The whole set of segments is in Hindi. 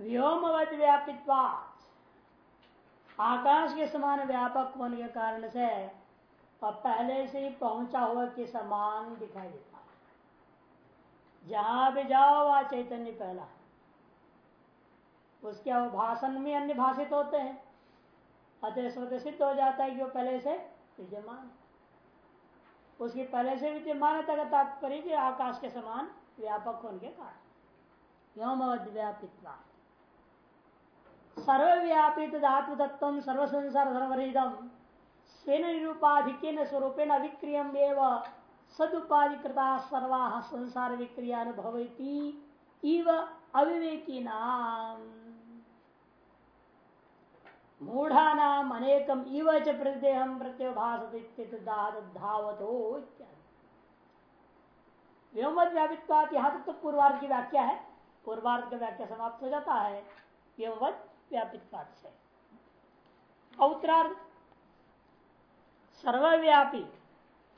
व्योमवत व्यापित्वा। आकाश के समान व्यापक होने के कारण से और पहले से ही पहुँचा हुआ के समान दिखाई देता है। जहाँ भी जाओ, वह चैतन्य पहला उसके अवभाषण में अन्य भाषित होते हैं। अतः सिद्ध हो जाता है कि वो पहले से विद्यमान उसकी पहले से विद्यमानता का तात्पर्य आकाश के समान व्यापक होने के कारण। व्योमवद व्यापित्वा। सर्वव्यापित धातु तत्व सर्व संसार धर्मरिदम स्वेन निरूपाधिक स्वरूपेण अभिक्रियम एवं। सदुपाधिकृता सर्वा संसार विक्रिया अनुभवती। इव अविवेकी नाम मूढ़ा नाम अनेकम इव च प्रदेहम प्रत्योभाषित धावतो इत्यादि। व्योमत व्यापित्वात यहाँ तक तो पूर्वार्ध की व्याख्या है। पूर्वार्ध की व्याख्या समाप्त हो जाता है। व्योमवत व्यापित्वात से। उत्तरार्ध सर्वव्यापी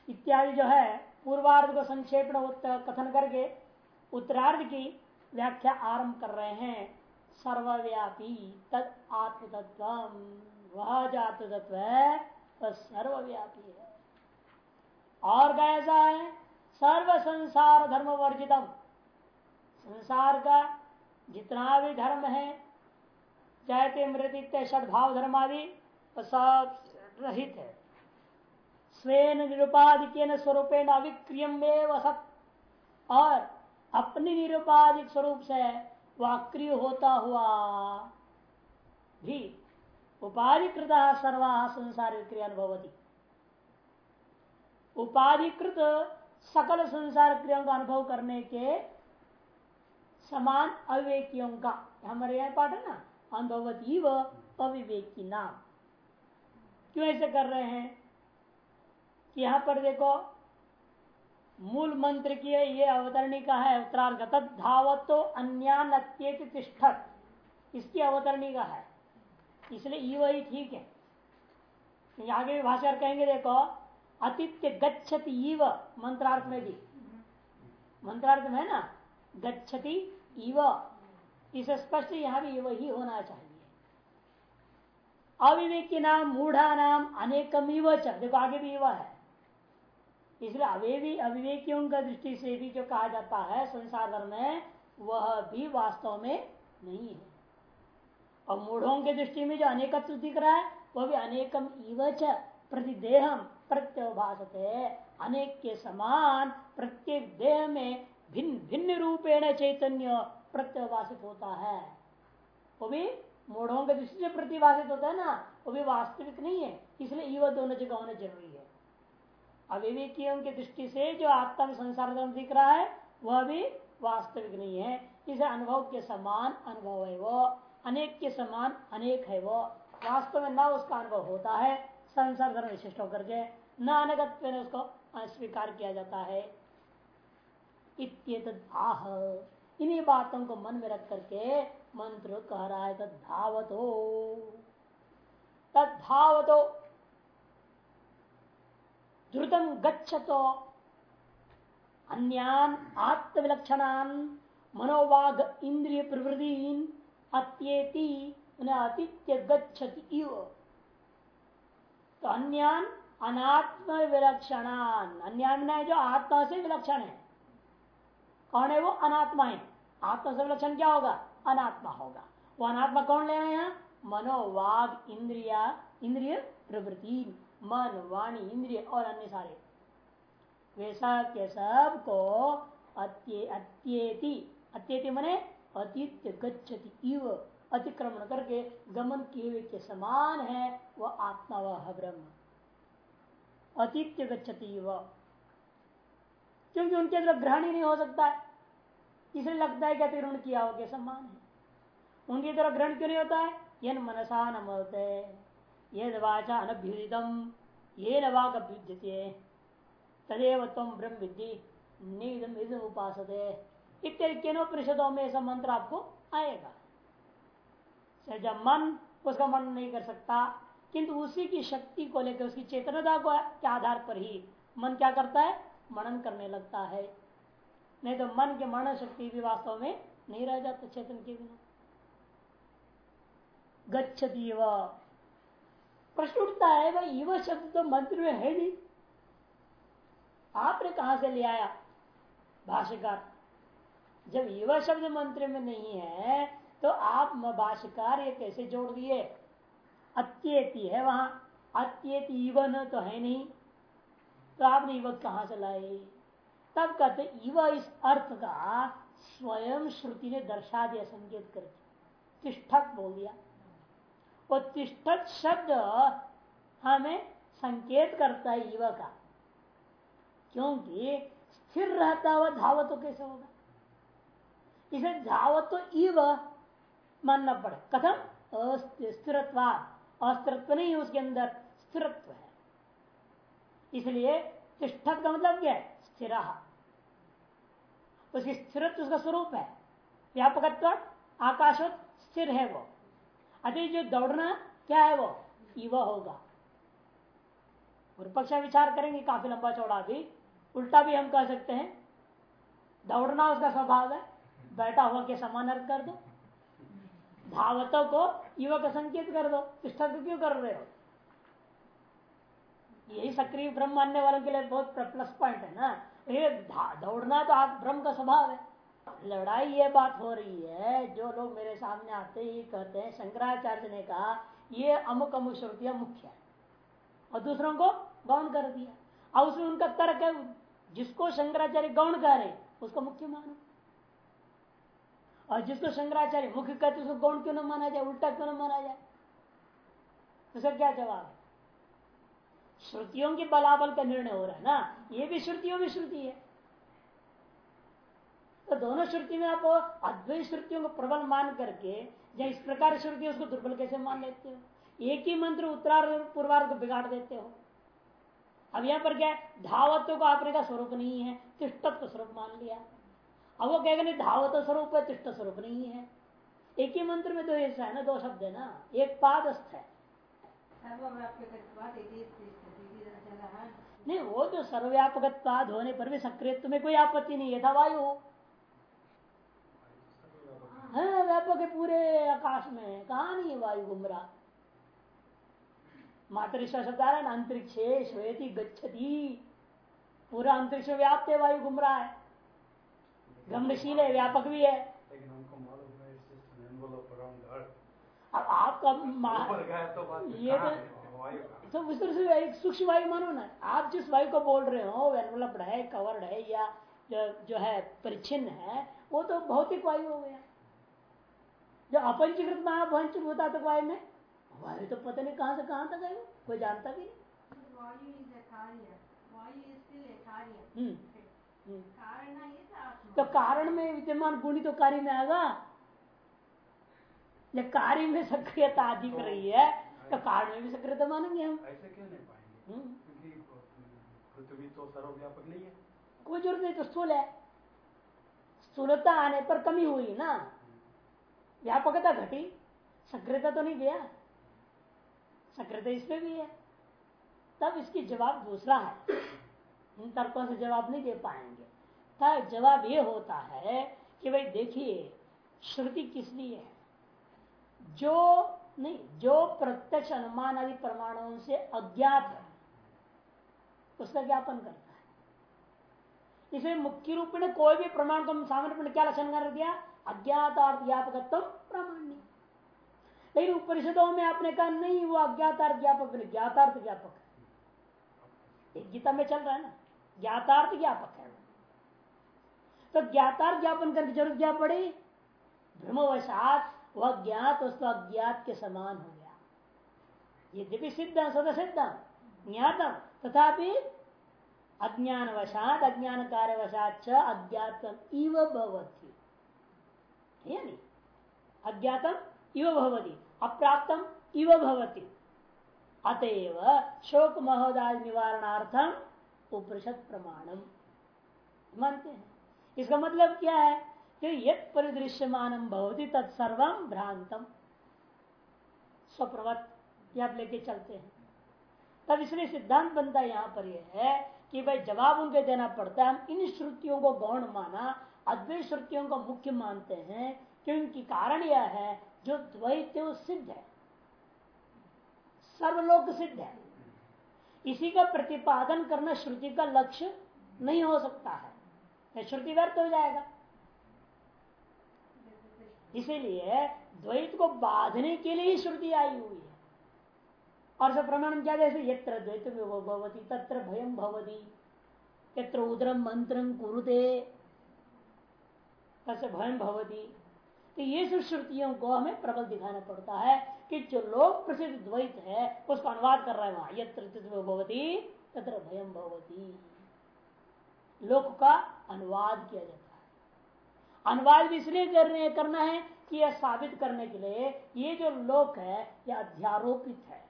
इत्यादि जो है, पूर्वार्ध को संक्षेप कथन करके उत्तरार्ध की व्याख्या आरंभ कर रहे हैं। सर्वव्यापी, तद आत्म तत्व वह जो आत्म तत्व है, वह सर्वव्यापी है। और कैसा है? सर्व संसार धर्म वर्जितम। संसार का जितना भी धर्म है जयते मृत्य षडभाव धर्म आदि सब रहित है। निरुपाधिक स्वरूपेण अविक्रियम सत। और अपनी निरुपाधिक स्वरूप से वाक्रिय होता हुआ भी उपाधिकृत सर्वा संसार विक्रिया अनुभवती। उपाधिकृत सकल संसार क्रियाओं का अनुभव करने के समान अविवेकियों का। हमारे यहाँ पाठ है ना? अनुभवती व अविवेकी नाम क्यों ऐसे कर रहे हैं? कि यहाँ पर देखो, मूल मंत्र की है, ये अवतरणिका है, उत्तरार्ध तद धावतो अन्यान तिष्ठत। इसकी अवतरणिका है। इसलिए ई ही ठीक है। आगे भी भाषा कहेंगे, देखो, अतिथ्य गच्छति इव, मंत्रार्थ में भी। मंत्रार्थ में है ना? गच्छति इव। इसे स्पष्ट यहाँ भी वही होना चाहिए। अविवेकी नाम मूढ़ा नाम अनेकम देखो, आगे भी इव है। इसलिए अवेवी अविवेकियों का दृष्टि से भी जो कहा जाता है, संसार धर्म में, वह भी वास्तव में नहीं है। और मूढ़ों के दृष्टि में जो अनेकत्व दिख रहा है, वह भी अनेकम इवच प्रतिदेहम प्रत्योभाषत अनेक के समान प्रत्येक देह में भिन्न भिन्न रूपेण चैतन्य प्रत्योभाषित होता है। वो भी मूढ़ों के दृष्टि से प्रतिभाषित होता है ना, वो भी वास्तविक नहीं है, इसलिए इव दोनों जगह होना ज़रूरी है। अविवेकियों की दृष्टि से जो आत्मा संसार दिख रहा है, वह भी वास्तविक नहीं है। इसे अनुभव के समान अनुभव है वो, अनेक के समान अनेक है वो। वास्तव में न उसका अनुभव होता है, संसार धर्म विशिष्ट होकर के न अनगत उसको अस्वीकार किया जाता है। आह। इन्हीं बातों को मन में रख करके मंत्र कह रहा है तद्धावतो तद्धावतो द्रुतम गच्छतो। अन्यान आत्मविलक्षणान, मनोवाग इंद्रिय प्रवृत्ति अत्येति अतिथ्य गच्छति इव। तो अन्यान अनात्म विलक्षणान अन्यान जो आत्मा से विलक्षण है। कौन है वो? अनात्मा है। आत्मा से विलक्षण क्या होगा? अनात्मा होगा। वो अनात्मा कौन ले हैं? मनोवाग इंद्रिया, इंद्रिय प्रवृत्ति, मन, वाणी, इंद्रिय और अन्य सारे। वे सब के सबको अत्येति अत्येति मने अतिथ्य गच्छति इव अतिक्रमण करके गमन किए हुए के समान है वह आत्मा वह ब्रह्म। अतिथ्य गच्छति इव। क्योंकि उनके अंदर ग्रहण ही नहीं हो सकता है। इसलिए लगता है कि अतिक्रमण किया हो गया सम्मान है। उनकी तरह ग्रहण क्यों नहीं होता है? यन मनसा न मलते ये वाचा अनभ्युदितम ये नवाक अभ्युद्यते तदेव तम ब्रह्म विद्धि उपास इत्यादि में ऐसा मंत्र आपको आएगा। जब मन उसका मन नहीं कर सकता, किंतु उसी की शक्ति को लेकर उसकी चेतनता को के आधार पर ही मन क्या करता है? मनन करने लगता है। नहीं तो मन के मरण शक्ति भी वास्तव में नहीं रह जाता चेतन के बिना। गच्छती व प्रश्न उठता है, भाई युवा शब्द तो मंत्र में है नहीं। आपने कहा से ले आया? भाष्यकार, जब युवा शब्द मंत्र में नहीं है तो आप भाष्यकार ये कैसे जोड़ दिए? अत्येति है वहाँ। अत्येति इवन तो है नहीं। तो आपने युवक कहाँ से लाए? तब कहते युवा इस अर्थ का स्वयं श्रुति ने दर्शा दिया, संकेत करके तिष्ठक बोल दिया। वो तिष्ठक शब्द हमें संकेत करता है युवा का। क्योंकि स्थिर रहता हुआ धावत तो कैसे होगा? इसे धावत तो इव मानना पड़े। कथम? अस्थिरत्व अस्थिरत्व नहीं है उसके अंदर। स्थिरत्व है। इसलिए तिष्ठक का मतलब क्या है? स्थिर। उसकी स्थिरत्व उसका स्वरूप है। व्यापकत्व आकाशवत स्थिर है वो। अति जो दौड़ना क्या है वो? इव होगा। पक्ष विचार करेंगे, काफ़ी लंबा चौड़ा भी। उल्टा भी हम कह सकते हैं। दौड़ना उसका स्वभाव है। बैठा हुआ के समान अर्थ कर दो। भावतों को युवक संकेत कर दो। क्यों कर रहे हो? यही सक्रिय ब्रह्म मानने वालों के लिए बहुत प्लस पॉइंट है ना? ये दौड़ना तो आप ब्रह्म का स्वभाव है। लड़ाई ये बात हो रही है, जो लोग मेरे सामने आते ही कहते हैं, शंकराचार्य ने कहा, ये अमुक अमुक श्रुतियाँ मुख्य है। और दूसरों को गौण कर दिया। और उसमें उनका तर्क है, जिसको शंकराचार्य गौण कह रहे उसको मुख्य मानो। और जिसको शंकराचार्य मुख्य कहते उसको गौण क्यों न माना जाए, उल्टा क्यों ना माना जाए? उसका क्या जवाब है? श्रुतियों के बलाबल का निर्णय हो रहा है ना? ये भी श्रुतियों में श्रुति है। तो दोनों श्रुति में आप अद्वैत श्रुतियों को प्रबल मान करके, या इस प्रकार श्रुति उसको दुर्बल कैसे मान लेते हो? एक ही मंत्र उत्तरार्ध पूर्वार्ध को बिगाड़ देते हो। अब यहाँ पर क्या धावत्व को आपने का स्वरूप नहीं है तिष्टत्व स्वरूप मान लिया। अब वो कहेगा, नहीं धावत स्वरूप है तिष्ट स्वरूप नहीं है। एक ही मंत्र में तो ऐसा है ना, दो शब्द है ना? एक पादस्थ है। नहीं वो तो सर्वव्यापक होने पर भी सक्रिय में कोई आपत्ति नहीं है था वायु। हाँ व्यापक है पूरे आकाश में। कहा नहीं है वायु घूम रहा मातृश्व शब्द आ रहा है ना अंतरिक्ष श्वेति गच्छति। पूरा अंतरिक्ष व्याप्त है वायु घूम रहा है। गमनशील है व्यापक भी है। अब आपका तो ये तो तो से एक सूक्ष्म वायु मानो ना आप जिस वायु को बोल रहे हो एनवलप्ड है कवर्ड है या जो, जो है परिचिन है वो तो भौतिक वायु हो गया। जो अपंचीकृत महापंचभूता तक वायु में वायु तो पता नहीं कहाँ से कहाँ तक है कोई जानता भी नहीं। हम्म। तो कारण में विद्यमान गुणी तो कार्य में आएगा। जब कार्य में सक्रियता अधिक रही है तो कारण में भी सक्रियता मानेंगे हम। ऐसे क्यों नहीं पाएँगे? हम्म। पृथ्वी तो सर्वव्यापक नहीं है। कोई ज़रूरत नहीं तो स्थूल है। स्थूलता आने पर कमी हुई ना। व्यापकता घटी सक्रियता तो नहीं गया। सक्रियता इसमें भी है। तब इसकी जवाब दूसरा है। इन तर्कों से जवाब नहीं दे पाएँगे। तब जवाब ये होता है कि भाई देखिए श्रुति किस लिए है? जो नहीं, जो प्रत्यक्ष अनुमान आदि प्रमाणों से अज्ञात है, उसका ज्ञापन करता है। इसमें मुख्य रूप में कोई भी प्रमाण को सामान्य रूप क्या लक्षण कर दिया? अज्ञातार्थ ज्ञापक प्रामाण्य। लेकिन उपनिषदों में आपने कहा, नहीं, वो अज्ञातार्थ ज्ञापक ज्ञातार्थ ज्ञापक एक गीता में चल रहा है ना, ज्ञातार्थ ज्ञापक है। तो ज्ञातार्थ ज्ञापन करके ज़रूरत क्या पड़ी? ब्रह्मवशात वह ज्ञात वस्तु अज्ञात के समान हो गया। ये दिव्य सिद्ध सद सिद्ध ज्ञातम, तथापि अज्ञान वशात अज्ञान कार्य वशात अज्ञातम इव भवती। नहीं? अज्ञातम इव भवती, अप्राप्तम इव भवती। अतएव शोक महोदय निवारणार्थम उपनिषद प्रमाणम मानते हैं। इसका मतलब क्या है? कि यद परिदृश्यमानम भवती तत्सर्व भ्रांतम स्वप्रवत आप लेके चलते हैं। तब इसलिए सिद्धांत बनता यहाँ पर यह है कि भाई जवाब उनके देना पड़ता है। हम इन श्रुतियों को गौण माना, अद्वैत श्रुतियों को मुख्य मानते हैं क्योंकि कारण यह है, जो द्वैत सिद्ध है। सर्वलोक सिद्ध है। इसी का प्रतिपादन करना श्रुति का लक्ष्य नहीं हो सकता है। श्रुति व्यर्थ हो जाएगा। इसीलिए द्वैत को बांधने के लिए ही श्रुति आई हुई है। और सब प्रमाण क्या जैसे यत्र द्वैत भवती, तत्र भयम भवती। यत्र उदरम मंत्रम कुरुते, तस्य भयम भवती। तो ये सब श्रुतियों को हमें प्रबल दिखाना पड़ता है कि जो लोक प्रसिद्ध द्वैत है, उसको अनुवाद कर रहा है वहाँ। यत्र भवती, तत्र भयम भवती। लोक का अनुवाद किया जाता अनुवाद भी इसलिए करने करना है कि यह साबित करने के लिए ये जो लोक है, यह अध्यारोपित है।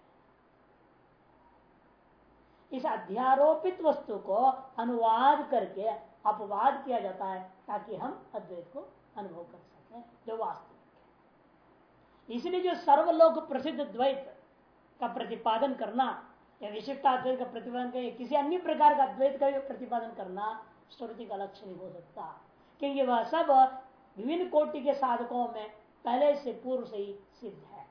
इस अध्यारोपित वस्तु को अनुवाद करके अपवाद किया जाता है, ताकि हम अद्वैत को अनुभव कर सकें, जो वास्तविक है। इसलिए जो सर्वलोक प्रसिद्ध द्वैत का प्रतिपादन करना, या विशिष्ट अद्वैत का प्रतिपादन कर किसी अन्य प्रकार का अद्वैत का प्रतिपादन करना श्रुति का लक्ष्य नहीं हो सकता। क्योंकि वह सब विभिन्न कोटि के साधकों में पहले से पूर्व से ही सिद्ध है।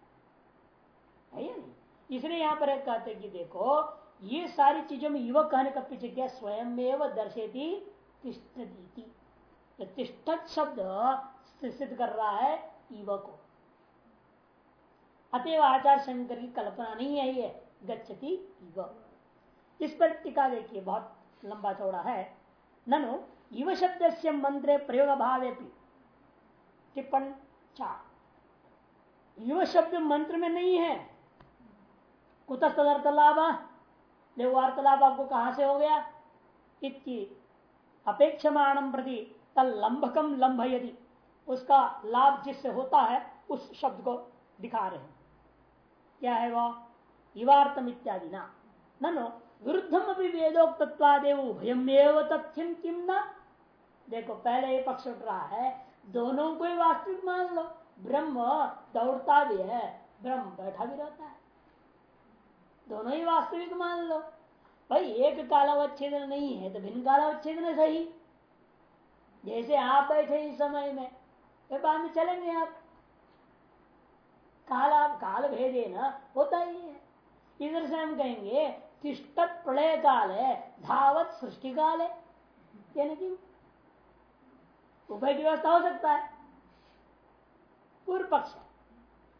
है नहीं? इसलिए यहाँ पर कहते कि देखो, ये सारी चीज़ों में युवक कहने का पीछे क्या स्वयं में दर्शेती तिष्ठी तिष्ठत शब्द सिद्ध कर रहा है युवक। को अतएव आचार शंकर की कल्पना नहीं है ये, गच्छति युवक। इस पर टीका देखिए, बहुत लंबा चौड़ा है। ननु युव शब्द से मंत्र प्रयोग भाव टिप्पण चार। युव शब्द मंत्र में नहीं है। कुतस्तर्थ लाभ वार्तालाप आपको कहाँ से हो गया? इतनी अपेक्षमाणम प्रति तल लंब यदि उसका लाभ जिससे होता है, उस शब्द को दिखा रहे हैं। क्या है वो? युवार्थम इत्यादि ना नो विरुद्धम अभी वेदोक्तत्वादेव उभयमेव तथ्यम किम न? देखो, पहले ये पक्ष उठ रहा है, दोनों को ही वास्तविक मान लो। ब्रह्म दौड़ता भी है, ब्रह्म बैठा भी रहता है। दोनों ही वास्तविक मान लो। भाई, एक कालावच्छेदन नहीं है तो भिन्न कालावच्छेदन सही। जैसे आप बैठे इस समय में बाद में चलेंगे आप। काला काल भेदे ना, होता ही है। इधर से हम कहेंगे तिष्टत प्रलय काल है, धावत सृष्टि काल है। यानी कि उभय की व्यवस्था हो सकता है। पूर्व पक्ष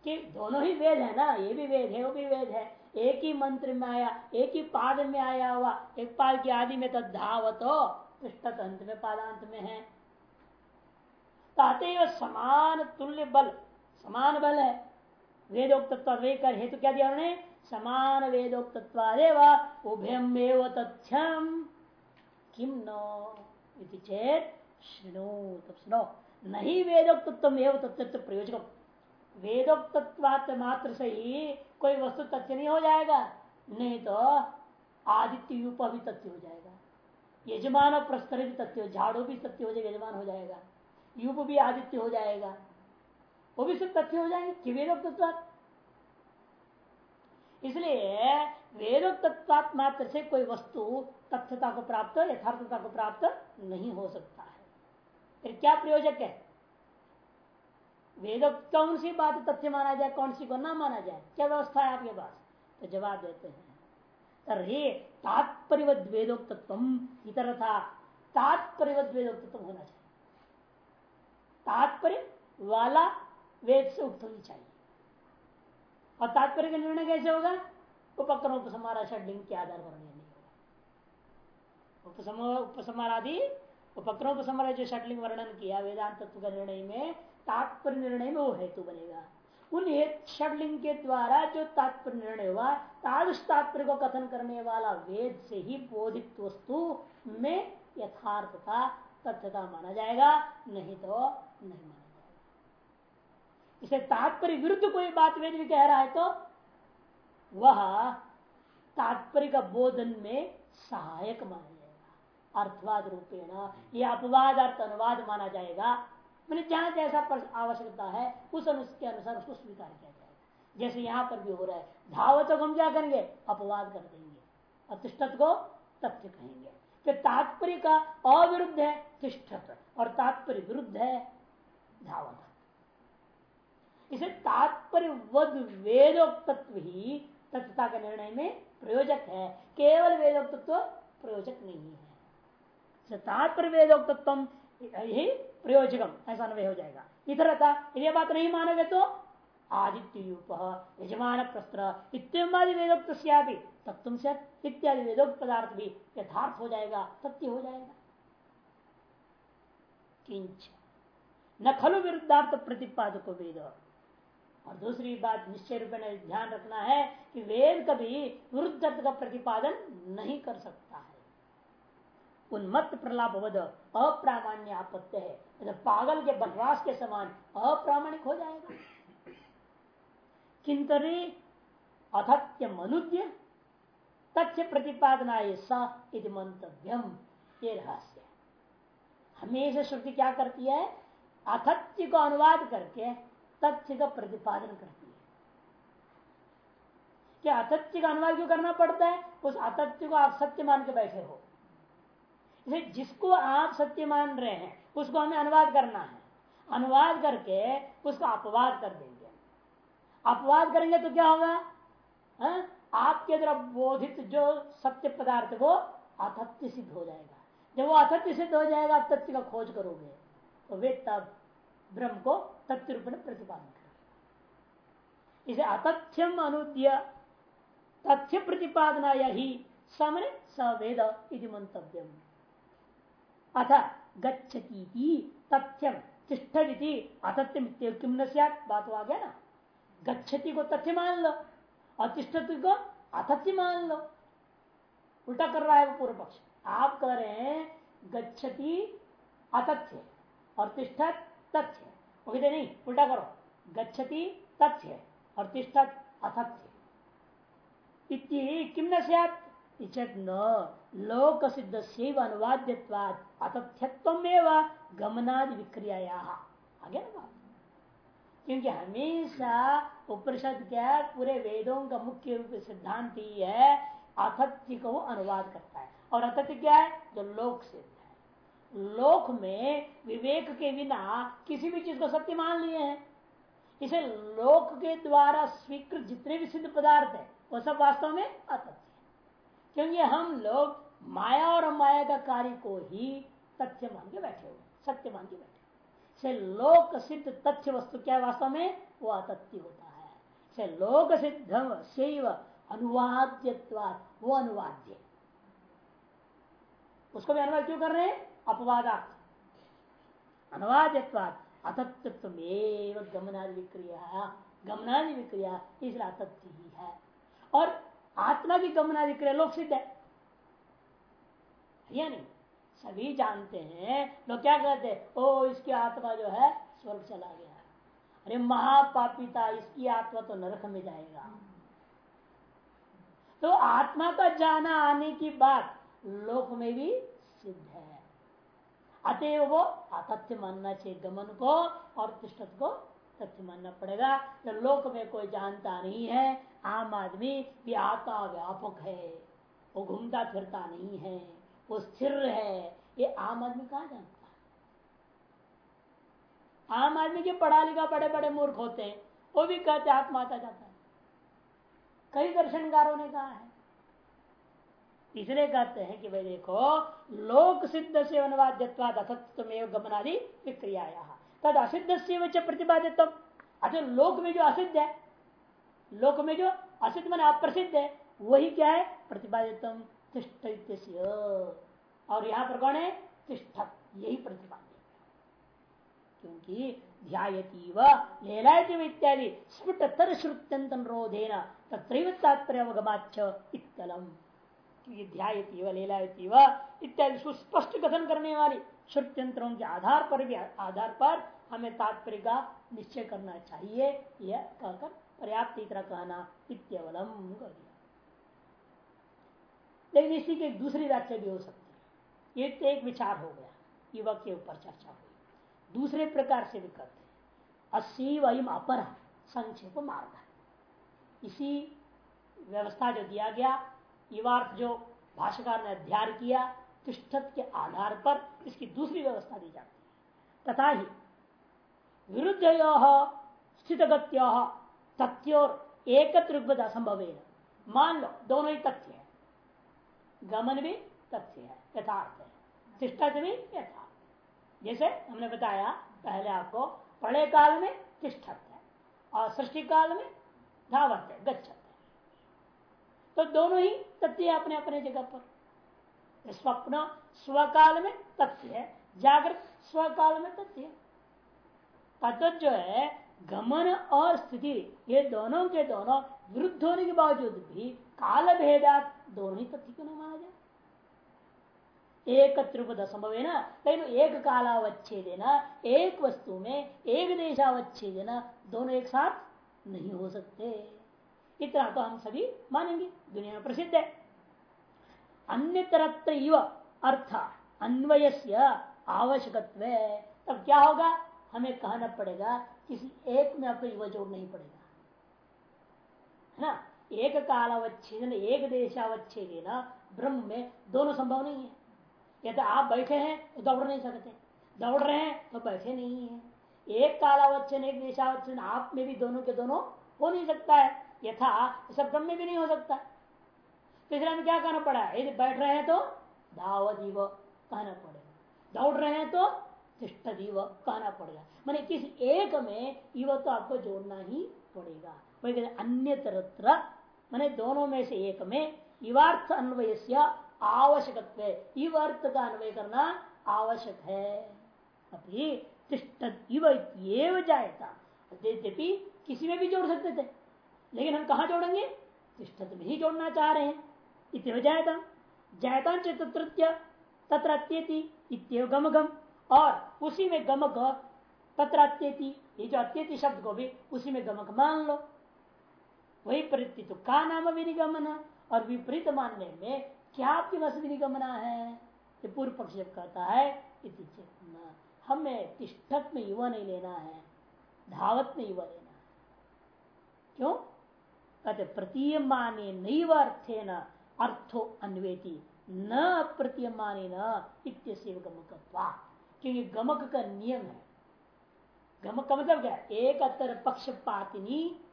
कि दोनों ही वेद है ना, ये भी वेद है, वो भी वेद है। एक ही मंत्र में आया, एक ही पाद में आया हुआ, एक पाद की आदि में तो धावतो पृष्ठत अंत में, पादांत में है। ताते समान तुल्य बल, समान बल है। वेदोक्तत्व कर हेतु क्या दिया उन्होंने? समान वेदोक्तत्वादेव उभयम तथ्यम किम नो चेत श्रृणु तब सुनो नहीं वेदोक्तत्व एवं तत्व प्रयोजक वेदोक्तत्वात मात्र से ही कोई वस्तु तथ्य नहीं हो जाएगा। नहीं तो आदित्य यूप भी तथ्य हो जाएगा। यजमान और प्रस्तर भी तथ्य हो, झाड़ू भी तथ्य हो जाएगा यजमान हो जाएगा। यूप भी आदित्य हो जाएगा। वो भी सब तथ्य हो जाएँगे कि वेदोक्तत्वात? इसलिए वेदोक्तत्वात मात्र से कोई वस्तु तथ्यता को प्राप्त, यथार्थता को प्राप्त नहीं हो सकता। फिर क्या प्रयोजक है? वेद कौन सी बात तथ्य माना जाए, कौन सी को ना माना जाए? क्या व्यवस्था है आपके पास? तो जवाब देते हैं। अरे तात्पर्य वेदोक्तत्व इतर था। तात्पर्य वेदोक्तत्व होना चाहिए। तात्पर्य वाला वेद से उक्त होनी चाहिए। और तात्पर्य का निर्णय कैसे होगा? उपक्रम उपसमारा षडिंग के आधार पर निर्णय होगा। उपसमारादि उपक्रम उपसमारा जो षडलिंग वर्णन किया, वेदांत तत्व का निर्णय में तात्पर्य निर्णय में वो हेतु बनेगा। उन षडलिंग के द्वारा जो तात्पर्य निर्णय हुआ, तादृश तात्पर्य को कथन करने वाला वेद से ही बोधित वस्तु में यथार्थता तथ्यता माना जाएगा, नहीं तो नहीं माना जाएगा। इसे तात्पर्य विरुद्ध कोई बात वेद भी कह रहा है तो वह तात्पर्य का बोधन में सहायक माना अर्थवाद रूपेण यह अपवाद अर्थ अनुवाद माना जाएगा। मैंने जहाँ जैसा आवश्यकता है, उस के अनुसार उसको स्वीकार किया जाएगा। जैसे यहाँ पर भी हो रहा है धावत को हम क्या करेंगे? अपवाद कर देंगे। अतिष्ठत को तथ्य कहेंगे। कि तात्पर्य का अविरुद्ध है, तिष्ठत। और तात्पर्य विरुद्ध है धावत इसे तात्पर्य वध वेदोक्तत्व ही तत्वता के निर्णय में प्रयोजक है। केवल वेदोक्तत्व प्रयोजक नहीं है। तात्पर्य वेदोक्तत्व यही प्रयोजकम, ऐसा अनुभव हो जाएगा। इधर था यदि बात नहीं मानोगे तो आदित्य यजमान प्रस्त्र इत्यादि वेदोक्त तत्व से इत्यादि वेदोक्त पदार्थ भी यथार्थ हो जाएगा सत्य हो जाएगा। किंच न खलु विरुद्धार्थ प्रतिपादक वेद। और दूसरी बात निश्चय रूप ध्यान रखना है कि वेद कभी विरुद्ध का प्रतिपादन नहीं कर सकता है। उन्मत्त प्रलाप वध अप्रामाण्य आपत्य है। तो पागल के बनवास के समान अप्रामाणिक हो जाएगा। किंतरी अथत्य मनुद्य तथ्य प्रतिपादना स मंतव्यम। ये रहस्य हमेशा श्रुति क्या करती है? अथत्य को अनुवाद करके तथ्य का प्रतिपादन करती है। क्या अतथ्य का अनुवाद क्यों करना पड़ता है? उस अतथ्य को आप सत्य मान के बैठे हो। जिसको आप सत्य मान रहे हैं, उसको हमें अनुवाद करना है। अनुवाद करके उसको अपवाद कर देंगे। अपवाद करेंगे तो क्या होगा? हा? आपके द्वारा बोधित जो सत्य पदार्थ वो अथत्य सिद्ध हो जाएगा। जब वो अथत्य सिद्ध हो जाएगा आप तथ्य का खोज करोगे तो वे तब ब्रह्म को तथ्य रूप में प्रतिपादन करेगा। इसे अतथ्यम अनुद्य तथ्य प्रतिपादना यही समन सवेद इति मंतव्यम। अथ गच्छती तथ्यम तिष्ठती अतथ्यम किम न बात आ गया ना गच्छति को तथ्य मान लो और तिष्ठति को अतथ्य मान लो उल्टा कर रहा है वो पूर्व पक्ष। आप कह रहे हैं, गच्छति अतथ्य और तिष्ठत तथ्य। वो कहते नहीं, उल्टा करो। गच्छति तथ्य और तिष्ठत अथथ्य किम न न लोक सिद्ध से अनुवाद्यवाद अतथ्यत्व गमनादि विक्रिया आगे ना बात। क्योंकि हमेशा उपनिषद क्या पूरे वेदों का मुख्य रूप सिद्धांत ही है अथत्य को अनुवाद करता है। और अथत्य क्या है? जो लोक सिद्ध है। लोक में विवेक के बिना किसी भी चीज़ को सत्य मान लिए हैं। इसे लोक के द्वारा स्वीकृत जितने भी सिद्ध पदार्थ है, वो सब वास्तव में अतथ्य क्योंकि हम लोग माया और माया का कार्य को ही तथ्य मान के बैठे हुए सत्य मान के बैठे से लोक सिद्ध तथ्य वस्तु क्या वास्तव में? वो अतथ्य होता है। से लोक सिद्धम शैव अनुवाद्य वो अनुवाद्य। उसको भी अनुवाद क्यों कर रहे हैं? अपवादार्थ अनुवाद्यवाद अतत्व गमनादि विक्रिया गमनादि विक्रिया इसलिए अतथ्य ही है। और आत्मा की गमनादि क्रिया लोक सिद्ध है। या नहीं? सभी जानते हैं। लोग क्या कहते हैं? ओ, इसकी आत्मा जो है, स्वर्ग चला गया अरे, महापापिता, इसकी आत्मा तो नरक में जाएगा। तो आत्मा का जाना आने की बात लोक में भी सिद्ध है। अतएव वो अतथ्य मानना चाहिए, गमन को और तिष्ठत को तथ्य मानना पड़ेगा। जब लोक में कोई जानता नहीं है, आम आदमी भी आता व्यापक है। वो घूमता फिरता नहीं है। वो स्थिर है। ये आम आदमी कहा जानता आम आदमी के पढ़ा लिखा बड़े बड़े मूर्ख होते हैं, वो भी कहते आत्मा आता जाता है। कई दर्शनकारों ने कहा है। इसलिए कहते हैं कि भाई देखो, लोक सिद्ध से अनुवाद्यवाद असत्यमेव गमनादि विक्रिया तद असिद्ध से प्रतिपादित अच्छा लोक में जो असिद्ध है, लोक में जो असिद्ध मन अप्रसिद्ध है, वही क्या है? प्रतिपादित और यहाँ पर कौन है? तिष्ठत। यही प्रतिपाद्य क्योंकि ध्यायती व इत्यादि स्फुटर श्रुत्यंत रोधेन तत्र तात्पर्य अवगमाच इतलम क्योंकि ध्यायती व लेलायती व इत्यादि सुस्पष्ट कथन करने वाली श्रुत्यंत्रों के आधार पर भी, आधार पर हमें तात्पर्य का निश्चय करना चाहिए। यह कहकर पर्याप्त इतना कहना इत्यवलम कर दिया। लेकिन इसी की दूसरी व्याख्या भी हो सकती है। ये तो एक विचार हो गया, युवक के ऊपर चर्चा हुई। दूसरे प्रकार से भी करते असी वही अपर, संक्षेप मार्ग इसी व्यवस्था जो दिया गया, युवार्थ जो भाषाकार ने अध्ययन किया तिष्ठत के आधार पर इसकी दूसरी व्यवस्था दी जाती है। तथा ही विरुद्ध स्थित गत्य तथ्योर एकत्र असंभव मान लो, दोनों ही तथ्य है। गमन भी तथ्य है, यथार्थ है। तिष्ठत भी यथार्थ जैसे हमने बताया, पहले आपको प्रलय काल में तिष्ठत है, और सृष्टि काल में धावत है, गच्छत है। तो दोनों ही तथ्य अपने अपने जगह पर। स्वप्न स्वकाल में तथ्य है। जागृत स्वकाल में तथ्य तत्व जो है, गमन और स्थिति, ये दोनों के दोनों विरुद्ध होने के बावजूद भी काल भेदा दोनों ही तथ्य क्यों माना जाए। एक त्रिपद संभव है ना? लेकिन एक कालावच्छेद देना एक वस्तु में एक देशावच्छेद देना दोनों एक साथ नहीं हो सकते। इतना तो हम सभी मानेंगे। दुनिया में प्रसिद्ध है। अन्य अर्थ अन्वय आवश्यकत्व। तब क्या होगा? हमें कहना पड़ेगा, किसी एक में आपको युवा जोड़ नहीं पड़ेगा। है ना? एक कालावच्छेदन, एक देशावच्छेद ब्रह्म में दोनों संभव नहीं है। यदि आप बैठे हैं तो दौड़ नहीं सकते। दौड़ रहे हैं तो बैठे नहीं है। एक कालावच्छन एक देशावच्छन आप में भी दोनों के दोनों हो नहीं सकता है। यथा सब ब्रह्म में भी नहीं हो सकता। तो इसलिए हमें क्या कहना पड़ा? यदि बैठ रहे हैं तो धावत कहना पड़ेगा। दौड़ रहे हैं तो तिष्ट कहना पड़ेगा। मैंने किस एक में युव तो आपको जोड़ना ही पड़ेगा। वही अन्य तरत्र मैंने दोनों में से एक में युवार्थ अन्वय आवश्यक अर्थ का अन्वय करना आवश्यक है। अभी इव जायता। यद्यपि किसी में भी जोड़ सकते थे। लेकिन हम कहा जोड़ेंगे? तिष्ठत में ही जोड़ना चाह रहे हैं। जायता। जायता चतुर्थ्य तत्र गम गम और उसी में गमक तत्र अत्यति ये जो अत्यति शब्द को भी, उसी में गमक मान लो। वही परित्ति तो का नाम विनिगमन? और विपरीत मानने में क्या आपके पास विनिगमना है? ये पूर्व पक्ष जब कहता है हमें तिष्ठत में युवा नहीं लेना है, धावत में युवा लेना है। क्यों? कहते, प्रतीयमाने नैव अर्थे न अर्थो अन्वेति। न प्रतीयमाने न गमक क्योंकि गमक का नियम है। गमक का मतलब क्या? एक अतर पक्षपातिनी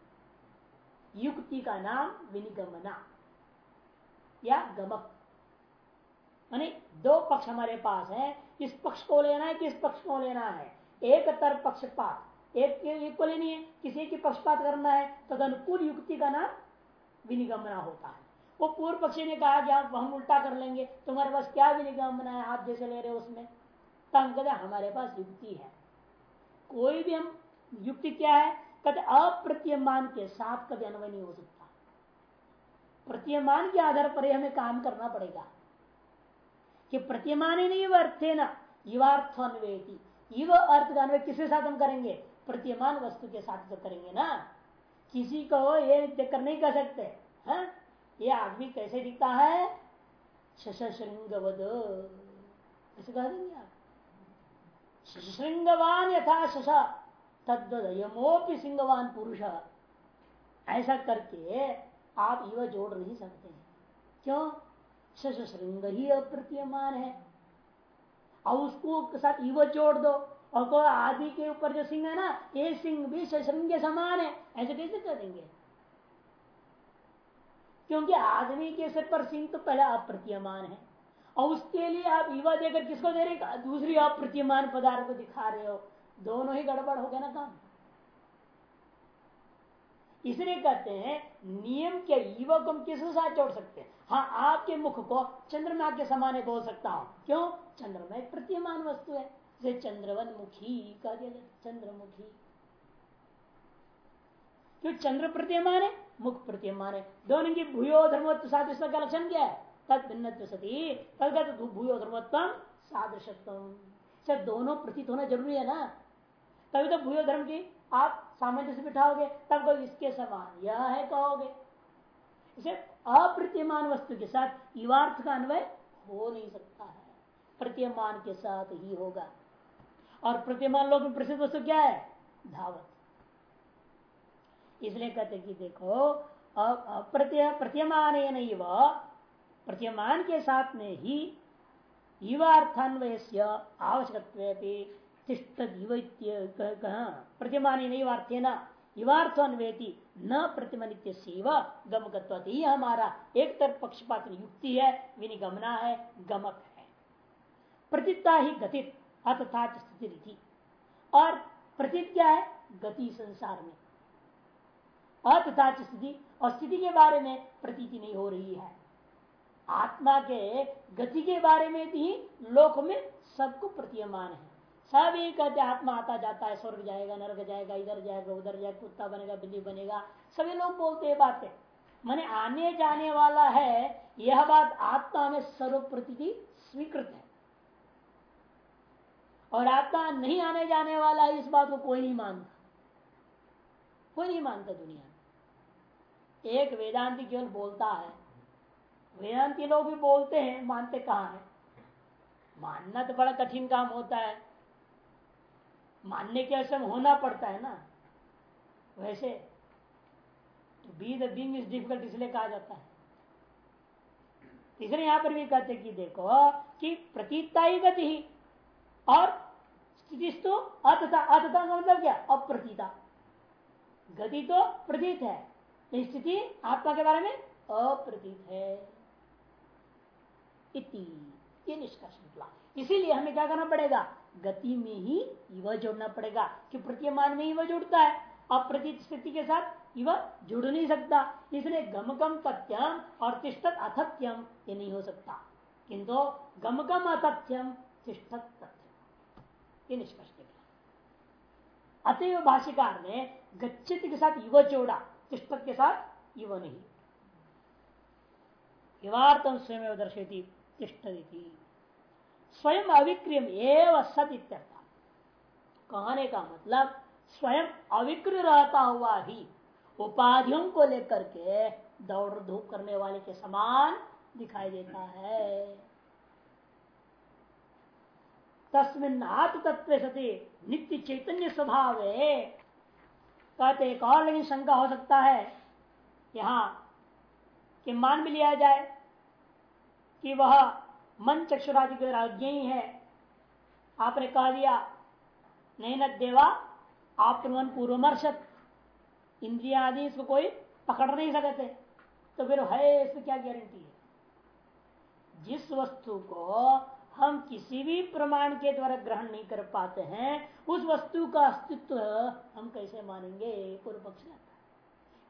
युक्ति का नाम विनिगमना। या गमक। मानी दो पक्ष हमारे पास है। किस पक्ष को लेना है किस पक्ष को लेना है? एक तर पक्षपात। एक, एक को लेनी है किसी की पक्षपात करना है तो अनुकूल युक्ति का नाम विनिगमना होता है। वो पूर्व पक्षी ने कहा कि आप हम उल्टा कर लेंगे। तुम्हारे पास क्या विनिगमना है आप जैसे ले रहे हो उसमें। तंग हमारे पास युक्ति है। कोई भी हम युक्ति क्या है? कहते अप्रत्यमान के साथ कभी अन्वय नहीं हो सकता। प्रतीयमान के आधार पर हमें काम करना पड़ेगा। कि प्रतीयमान ही नहीं अर्थे न। युवार्थ अन्वेती। युव अर्थ का अन्वय किसके साथ हम करेंगे? प्रतीयमान वस्तु के साथ तो करेंगे ना। किसी को ये देखकर नहीं कर सकते, हा? ये आदमी कैसे दिखता है? शशृंगवद ऐसे कह देंगे आप। श्रृंगवान यथा शश तद्वयमोपि सिंगवान पुरुष। ऐसा करके आप युवा जोड़ नहीं सकते। हैं क्यों? शश श्रृंग ही अप्रतीयमान है। और उसको साथ युवा जोड़ दो। और को आदि के ऊपर जो सिंह है ना, ये सिंह भी शृंग समान है। ऐसे कैसे कर देंगे? क्योंकि आदमी के सिर पर सिंह तो पहले अप्रतीयमान है। और उसके लिए आप युवा देकर किसको दे रहे दूसरी अप्रतीयमान पदार्थ को दिखा रहे हो। दोनों ही गड़बड़ हो गया ना काम। इसलिए कहते हैं, नियम के युवक हम किस साथ जोड़ सकते हैं? हाँ आपके मुख को चंद्रमा के समान बोल सकता हूँ। क्यों? चंद्रमा एक प्रतीयमान वस्तु है। जैसे चंद्रवन मुखी कह दिया चंद्रमुखी। क्यों? चंद्र प्रतीयमान है। मुख प्रतीयमान है दोनों की भूयो धर्मत्व इसका क्या लक्षण क्या है? तद भिन्न सती तद भूयो धर्मत्व सादृशत्व दोनों प्रतीत होना ज़रूरी है ना? तभी तो भूयो धर्म की आप सामंजस्य से बिठाओगे, तब कोई इसके समान, यह है कहोगे। इसे अप्रतिमान वस्तु के साथ युवार्थ का अन्वय हो नहीं सकता है। प्रतिमान के साथ ही होगा। और प्रतिमान लोग प्रसिद्ध वस्तु क्या है? धावत। इसलिए कहते कि देखो प्रतिमान प्रतिमान के साथ में ही युवार्थान्वय आवश्यक प्रतिमान नहीं वार्थ्य न प्रतिमनित्य सेव गमकत्व हमारा एक तरफ़ पक्षपात युक्ति है, विनिगमना है, गमक है। प्रतिता ही गतित, अतथा स्थिति और प्रतिज्ञा है? गति संसार में। अतथा स्थिति और स्थिति के बारे में प्रतीति नहीं हो रही है। आत्मा के गति के बारे में भी लोक में सबको प्रतीयमान है। सब ये कहते आत्मा आता जाता है, स्वर्ग जाएगा, नर्क जाएगा, इधर जाएगा, उधर जाएगा, कुत्ता बनेगा, बिल्ली बनेगा। सभी लोग बोलते हैं बातें। मैंने आने जाने वाला है, यह बात आत्मा में सर्व प्रती स्वीकृत है। और आत्मा नहीं आने जाने वाला इस बात को कोई नहीं मानता। कोई नहीं मानता दुनिया एक वेदांति केवल बोलता है। वेदांति लोग भी बोलते हैं, मानते कहा है? मानना तो बड़ा कठिन काम होता है। मानने के असम होना पड़ता है ना। वैसे बी द इज़ डिफ़िकल्ट इसलिए कहा जाता है। इसलिए यहाँ पर भी कहते कि देखो कि प्रतीतता ही गति ही और स्थिति तो अतता अतता का मतलब क्या? अप्रतीता। गति तो प्रतीत है। स्थिति आत्मा के बारे में अप्रतीत है। इति, ये निष्कर्ष निकला। इसीलिए हमें क्या करना पड़ेगा? गति में ही युवा जोड़ना पड़ेगा, कि प्रतिमान में युवा जुड़ता है। अप्रतीत स्थिति के साथ युवा जुड़ नहीं सकता। इसलिए गमकम तथ्यम और तिष्ठत अथत्यम, ये नहीं हो सकता। किंतु गमकम अतथ्यम, तिष्ठत तथ्यम, ये निष्कर्ष निकला। अतएव भाष्यकार ने गच्छित के साथ युवा जोड़ा। तिष्ठत के साथ? युव नहीं। युवार्थम स्वयं दर्शेती तिष्ठती स्वयं अविक्रियम एवं सत इत्यर्थ। कहने का मतलब स्वयं अविक्र रहता हुआ ही उपाधियों को लेकर के दौड़ धूप करने वाले के समान दिखाई देता है। तस्मिन आत्म तत्व सती नित्य चैतन्य स्वभाव है कहते एक और लेकिन शंका हो सकता है, यहाँ कि मान भी लिया जाए कि वह मन चक्षुरादि के राज्ञ ही है। आपने कह दिया, नहीं न देवा, आप मन पूर्वमर्शत इंद्रिया आदि इसको कोई पकड़ नहीं सकते तो फिर है, इसमें क्या गारंटी है? जिस वस्तु को हम किसी भी प्रमाण के द्वारा ग्रहण नहीं कर पाते हैं, उस वस्तु का अस्तित्व हम कैसे मानेंगे? पूर्व पक्ष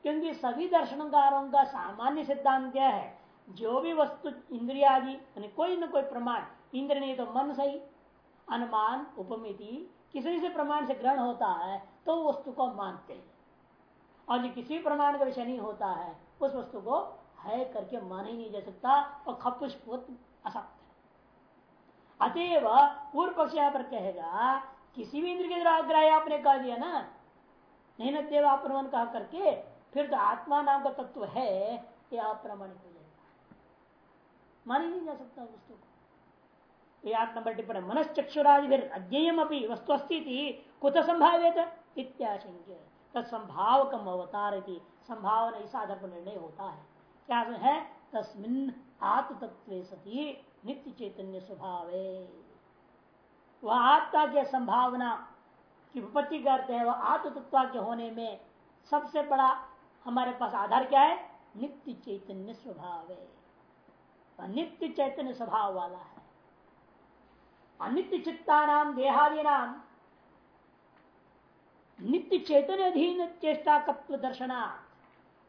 क्योंकि सभी दर्शनकारों का सामान्य सिद्धांत क्या है, जो भी वस्तु इंद्रिया कोई न कोई प्रमाण इंद्र नहीं तो मन सही, अनुमान, उपमिति, किसी से प्रमाण से ग्रहण होता है तो वस्तु को मानते हैं। और जो किसी प्रमाण का विषय नहीं होता है, उस वस्तु को है करके मान ही नहीं जा सकता, और खपुष्पुत असक्त अतएव पूर्व पक्ष यहाँ पर कहेगा किसी भी इंद्र के द्वारा ग्राह्य आपने कह दिया ना? नहीं न देव अप्रमाण कहा करके फिर तो आत्मा नाम का तत्व है यह अप्रमाणिक हो मान ही नहीं जा सकता वस्तु को। आठ नंबर टिप्पणी, मनश्चक्षुरादि अज्ञेयम अपनी वस्तु अस्थिति कुत संभावित इत्याशंक्य। तत्संभाव कम अवतार संभावना इस आधार पर निर्णय होता है। क्या है? तस्मिन आत्म तत्व सती नित्य चैतन्य स्वभाव वह आत्मा के संभावना की विपत्ति करते हैं, वह आत्म तत्व के होने में सबसे बड़ा हमारे पास आधार क्या है? नित्य चैतन्य स्वभाव है। अनित्य चैतन्य स्वभाव वाला है। अनित्य चित्ता नाम देहादि नाम नित्य चैतन्य अधीन चेष्टा तत्व दर्शना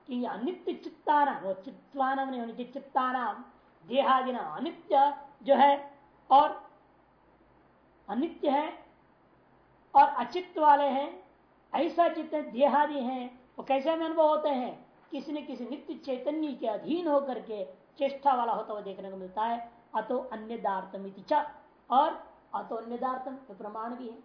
कि अनित्य चित्ता नाम वो नित्य चित्ता नाम देहादि नाम अनित्य जो है और अनित्य है और अचित्त वाले हैं, ऐसा चित्त देहादि हैं, वो कैसे में अनुभव होते हैं? किसी न किसी नित्य चैतन्य के अधीन होकर के चेष्टा वाला होता हुआ देखने को मिलता है, अतो अन्य दार्थम और अतो अन्य दार्थम प्रमाण भी है।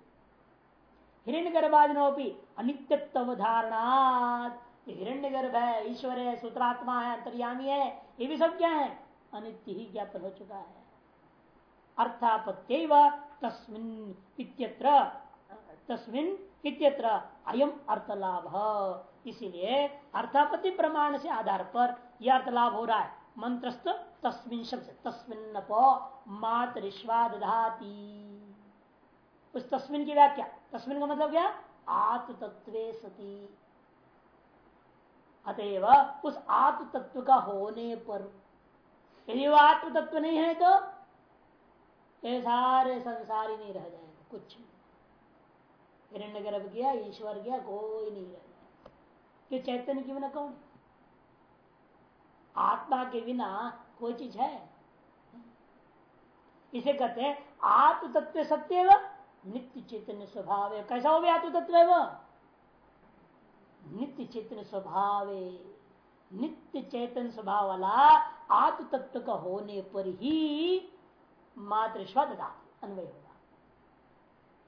हिरण्य गर्भादिनोपी अनित्यत्व धारणात। हिरण्य गर्भ है, ईश्वर है, सूत्रात्मा है, अंतर्यामी है, ये भी सब क्या है? अनित्य ही ज्ञापन हो चुका है। अर्थापत्य तस्मिन इत्यत्र, तस्मिन अयम अर्थलाभ। इसीलिए अर्थापत्ति प्रमाण से आधार पर यह अर्थलाभ हो रहा है। मंत्रस्थ तस्मिन शब्द तस्मिन मातृश्वादी उस तस्मिन की व्याख्या, तस्मिन का मतलब क्या? आत्म तत्व सती। अतएव उस आत्म तत्व का होने पर यदि वो आत्म तत्व नहीं है तो ये सारे संसार ही नहीं रह जाएगा, कुछ हिरण्य गर्भ किया ईश्वर किया कोई नहीं रह जाएगा। चैतन्य के बिना कौन? आत्मा के बिना कोई चीज़ है? इसे कहते हैं आत्म तत्व सत्य व नित्य चैतन्य स्वभाव। है कैसा हो गया आत्म तत्व है वह नित्य चैतन्य स्वभाव। नित्य चैतन्य स्वभाव वाला आत्म तत्व का होने पर ही मातृस्व ददाती अन्वय होगा।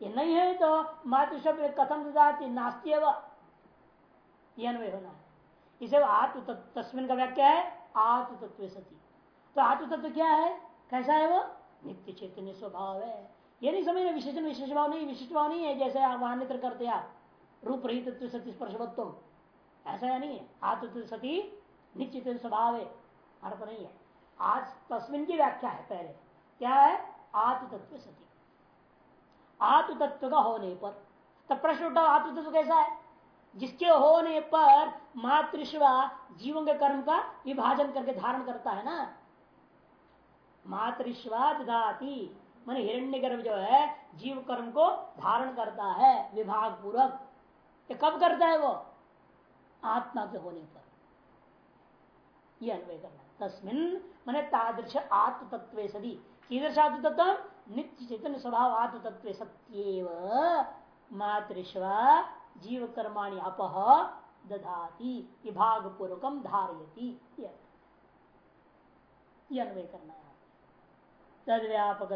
ये नहीं है तो मातृस्व कथम ददाती नास्ती ये अन्वय होना है। इसे आत्म का व्याख्या है आत्म तत्व सती। तो आत्म तत्व क्या है? कैसा है वो नित्य चैतन्य स्वभाव है। ये नहीं समझ विशेषण, विशेष भाव नहीं, विशिष्ट भाव नहीं है, जैसे आप अन्यत्र करते आप। रूप रही तत्व सती स्पर्शवत्व ऐसा नहीं है। आत्म सती निश्चित स्वभाव है। अर्थ नहीं है। आज तस्मिन की व्याख्या है पहले। क्या है? आत्म तत्व सती। आत्म तत्व का होने पर तब प्रश्न उठा आत्म तत्व कैसा है? जिसके होने पर मातृश्वा जीवों के कर्म का विभाजन करके धारण करता है ना? मातृश्वा दधाती मान हिरण्य गर्भ जो है, जीव कर्म को धारण करता है विभाग पूर्वक ये कब करता है वो? आत्मा के होने पर। यह अन्वय करना तस्मिन मैंने तादृश आत्म तत्व सदी कीदृश आत्म तत्व नित्य चेतन स्वभाव आत्म तत्व सत्यव। मातृश्वा जीव कर्माणि अपह दधाती विभाग पूर्वकम धारयती अन्वय करना है तद व्यापक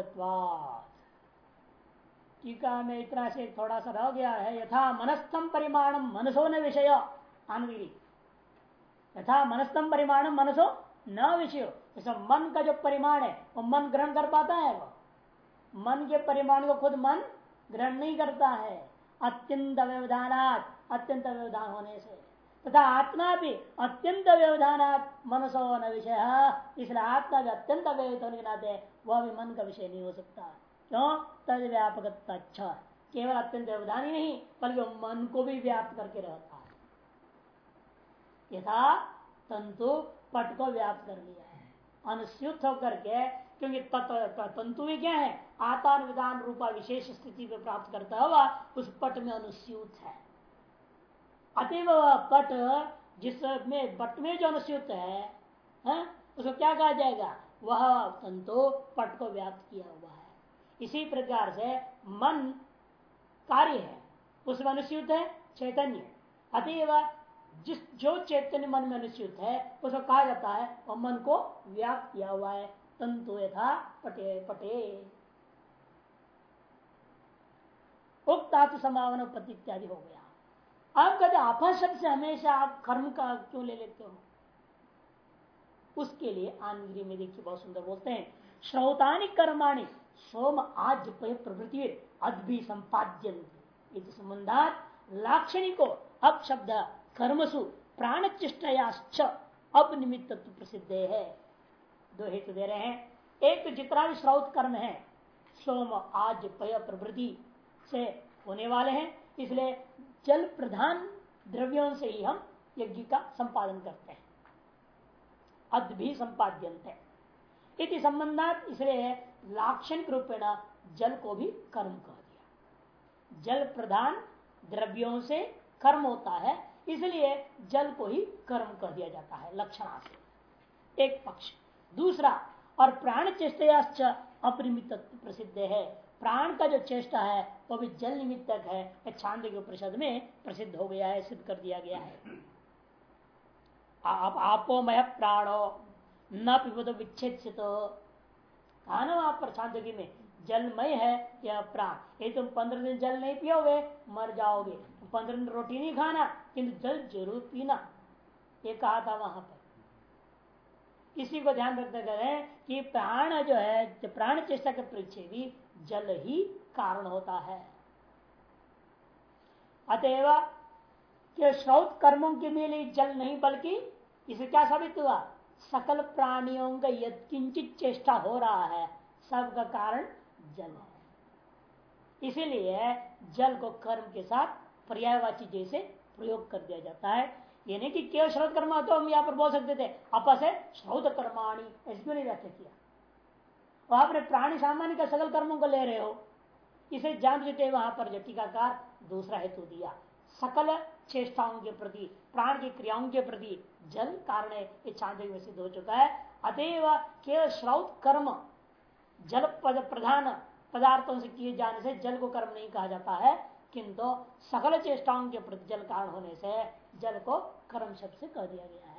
टीका में इतना से थोड़ा सा रह गया है। यथा मनस्थम परिमाणम मनसो न विषय। आनवीरी यथा मनस्तम परिमाण मनसो न विषय। जैसा मन का जो परिमाण है, वो मन ग्रहण कर पाता है वो। मन के परिमाण को खुद मन ग्रहण नहीं करता है। अत्यंत व्यवधान अत्यंत व्यवधान होने से। तथा आत्मा भी अत्यंत व्यवधान मनसो न विषय। इसलिए आत्मा भी अत्यंत व्यवहित होने के नाते वह भी मन का विषय नहीं हो सकता। क्यों? तद व्यापक अच्छा केवल अत्यंत व्यवधान ही नहीं, बल्कि मन को भी व्याप्त करके रहता है। यथा तंतु पट को व्याप्त कर लिया है। अनुस्यूत होकर के क्योंकि तंतु में क्या है? आतान विधान रूपा विशेष स्थिति में प्राप्त करता हुआ उस पट में अनुस्यूत है। अतएव पट जिसमें पट में जो अनुस्यूत है, है? उसको क्या कहा जाएगा? वह तंतु पट को व्याप्त किया हुआ है। इसी प्रकार से मन कार्य है। उसमें अनुस्यूत है चैतन्य। अतएव जिस, जो चैतन्य मन में अनुचित है, उसको कहा जाता है, वह मन को व्याप्त किया हुआ है। तंतु यथा पटे पटे। उक्तात्म समावन प्रति इत्यादि हो गया। अब कहते आपा शब्द से हमेशा आप कर्म का क्यों ले लेते हो? उसके लिए आनगिरी में देखिए, बहुत सुंदर बोलते हैं, श्रोतानी कर्माणी सोम आज प्रवृत्ति अद्भि संपाद्य संबंधात लाक्षणिको अब शब्द कर्मसु प्राण चेष्टयाश्च अपनिमित्त प्रसिद्ध है। दो हेतु दे रहे हैं। एक तो जितना भी श्रौत कर्म है, सोम, आज, पय प्रवृति से होने वाले हैं। इसलिए जल प्रधान द्रव्यों से ही हम यज्ञ का संपादन करते हैं। अद भी संपाद्यंत है। इति संबंधात इसलिए लाक्षणिक रूपेण जल को भी कर्म कह दिया। जल प्रधान द्रव्यों से कर्म होता है इसलिए जल को ही कर्म कर दिया जाता है लक्षणा से। एक पक्ष। दूसरा, और प्राण चेष्टयाश्च अपरिमित प्रसिद्ध है। प्राण का जो चेष्टा है, वो भी जल निमित्तक है। छांद के परिषद में प्रसिद्ध हो गया है, सिद्ध कर दिया गया है। आप, आपो मय प्राणो न पिबो विच्छेद से तो कहा ना वहाँ पर में? जलमय है यह प्राण। ये तुम पंद्रह दिन जल नहीं पियोगे, मर जाओगे। पंद्रह दिन रोटी नहीं खाना, किंतु जल ज़रूर पीना। ये कहा था वहाँ पर। इसी को ध्यान रखते करें कि प्राण जो है प्राण चेष्टा के परीक्षे भी जल ही कारण होता है। अतएव के श्रौत कर्मों के लिए जल नहीं, बल्कि इसे क्या साबित हुआ? सकल प्राणियों का यद किंचित चेष्टा हो रहा है। सबका कारण जल है। इसीलिए जल को कर्म के साथ पर्यायवाची जैसे प्रयोग कर दिया जाता है। ये नहीं कि केवल श्रोत कर्म तो हम यहाँ पर बोल सकते थे, अपस है श्रोत कर्माणी, ऐसे नहीं व्याख्या किया? और आपने प्राणी सामान्य का सकल कर्मों को ले रहे हो, इसे जान जुटे वहाँ पर जो टीकाकार दूसरा हेतु दिया। सकल चेष्टाओं के प्रति, प्राण की क्रियाओं के प्रति जल कारण सिद्ध हो चुका है। अतएव केवल श्रौत कर्म जल पद प्रधान पदार्थों से किए जाने से जल को कर्म नहीं कहा जाता है, किंतु सकल चेष्टाओं के प्रति जल कारण होने से जल को कर्म शब्द से कह दिया गया है।